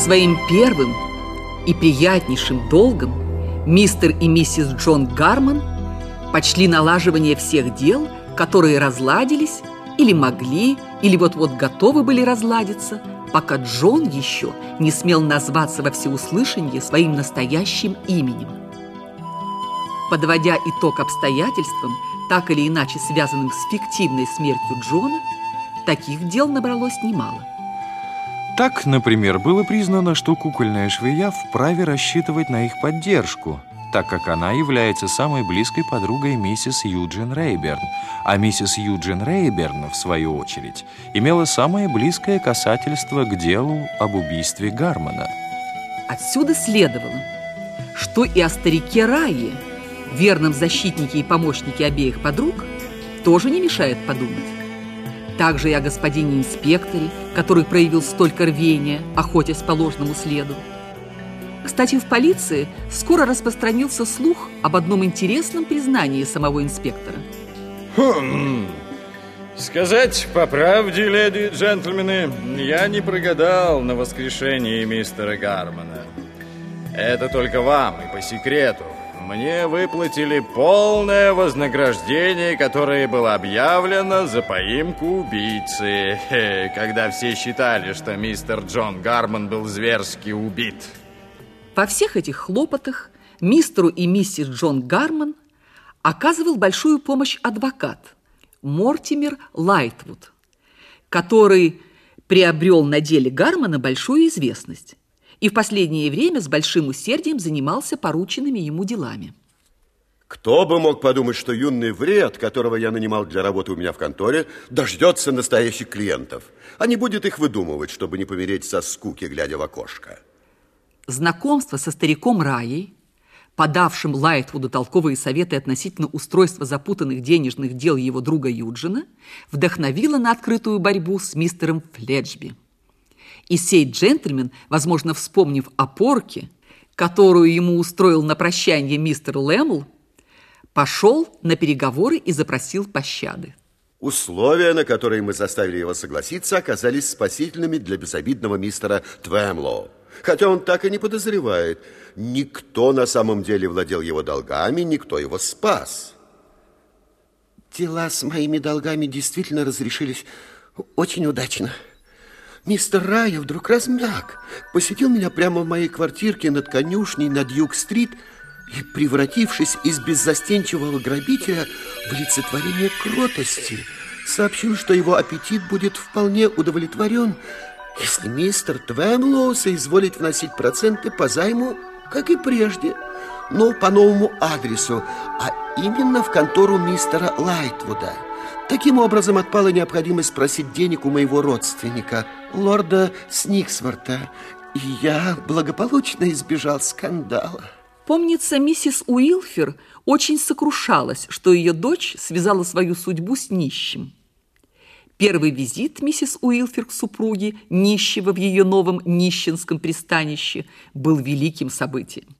Своим первым и приятнейшим долгом мистер и миссис Джон Гарман почли налаживание всех дел, которые разладились или могли, или вот-вот готовы были разладиться, пока Джон еще не смел назваться во всеуслышание своим настоящим именем. Подводя итог обстоятельствам, так или иначе связанным с фиктивной смертью Джона, таких дел набралось немало. Так, например, было признано, что кукольная швея вправе рассчитывать на их поддержку – так как она является самой близкой подругой миссис Юджин Рейберн, а миссис Юджин Рейберн, в свою очередь, имела самое близкое касательство к делу об убийстве Гармона. Отсюда следовало, что и о старике Рае, верном защитнике и помощнике обеих подруг, тоже не мешает подумать. Также и о господине инспекторе, который проявил столько рвения, охотясь по ложному следу. Кстати, в полиции скоро распространился слух об одном интересном признании самого инспектора. Хм. Сказать по правде, леди и джентльмены, я не прогадал на воскрешении мистера Гармона. Это только вам и по секрету. Мне выплатили полное вознаграждение, которое было объявлено за поимку убийцы, когда все считали, что мистер Джон Гармон был зверски убит. Во всех этих хлопотах мистеру и миссис Джон Гарман оказывал большую помощь адвокат Мортимер Лайтвуд, который приобрел на деле Гармана большую известность и в последнее время с большим усердием занимался порученными ему делами. Кто бы мог подумать, что юный вред, которого я нанимал для работы у меня в конторе, дождется настоящих клиентов, а не будет их выдумывать, чтобы не помереть со скуки, глядя в окошко. Знакомство со стариком Раей, подавшим Лайтвуду толковые советы относительно устройства запутанных денежных дел его друга Юджина, вдохновило на открытую борьбу с мистером Фледжби. И сей джентльмен, возможно, вспомнив о порке, которую ему устроил на прощание мистер Лэмл, пошел на переговоры и запросил пощады. Условия, на которые мы заставили его согласиться, оказались спасительными для безобидного мистера Твэмлоу хотя он так и не подозревает. Никто на самом деле владел его долгами, никто его спас. Дела с моими долгами действительно разрешились очень удачно. Мистер Рая вдруг размяк, посетил меня прямо в моей квартирке над конюшней на Дьюк-стрит и, превратившись из беззастенчивого грабителя в олицетворение кротости, сообщил, что его аппетит будет вполне удовлетворен, если мистер Твемлоу соизволит вносить проценты по займу, как и прежде, но по новому адресу, а именно в контору мистера Лайтвуда. Таким образом, отпала необходимость спросить денег у моего родственника, лорда Сниксворта, и я благополучно избежал скандала. Помнится, миссис Уилфер очень сокрушалась, что ее дочь связала свою судьбу с нищим. Первый визит миссис Уилфер к супруге, нищего в ее новом нищенском пристанище, был великим событием.